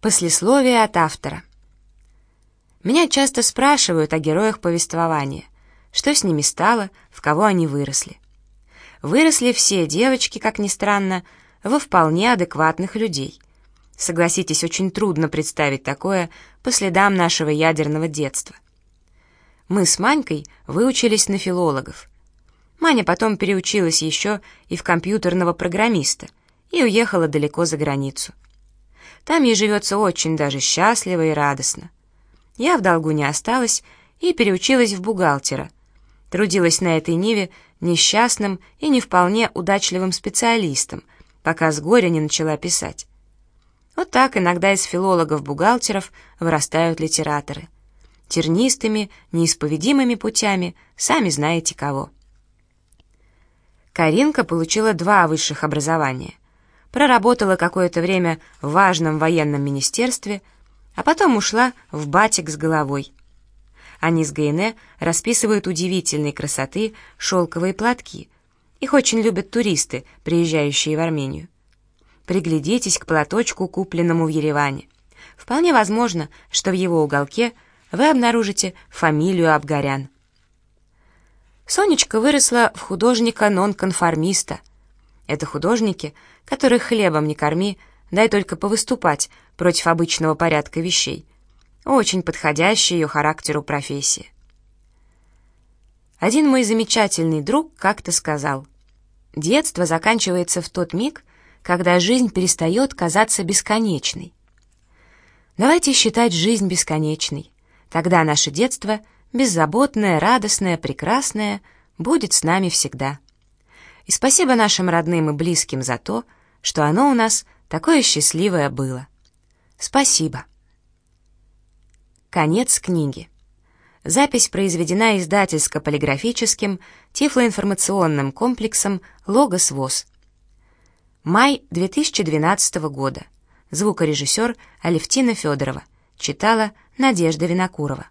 Послесловие от автора. Меня часто спрашивают о героях повествования, что с ними стало, в кого они выросли. Выросли все девочки, как ни странно, во вполне адекватных людей. Согласитесь, очень трудно представить такое по следам нашего ядерного детства. Мы с Манькой выучились на филологов. Маня потом переучилась еще и в компьютерного программиста и уехала далеко за границу. Там ей живется очень даже счастливо и радостно. Я в долгу не осталась и переучилась в бухгалтера. Трудилась на этой ниве несчастным и не вполне удачливым специалистом, пока с горя не начала писать. Вот так иногда из филологов-бухгалтеров вырастают литераторы. Тернистыми, неисповедимыми путями, сами знаете кого. Каринка получила два высших образования проработала какое-то время в важном военном министерстве, а потом ушла в батик с головой. Они с Гайне расписывают удивительной красоты шелковые платки. Их очень любят туристы, приезжающие в Армению. Приглядитесь к платочку, купленному в Ереване. Вполне возможно, что в его уголке вы обнаружите фамилию Абгарян. Сонечка выросла в художника-нонконформиста. Это художники — которых хлебом не корми, дай только повыступать против обычного порядка вещей. Очень подходящая ее характеру профессия. Один мой замечательный друг как-то сказал, «Детство заканчивается в тот миг, когда жизнь перестает казаться бесконечной. Давайте считать жизнь бесконечной. Тогда наше детство, беззаботное, радостное, прекрасное, будет с нами всегда. И спасибо нашим родным и близким за то, что оно у нас такое счастливое было. Спасибо. Конец книги. Запись произведена издательско-полиграфическим тифлоинформационным комплексом «Логос ВОЗ». Май 2012 года. Звукорежиссер Алевтина Федорова. Читала Надежда Винокурова.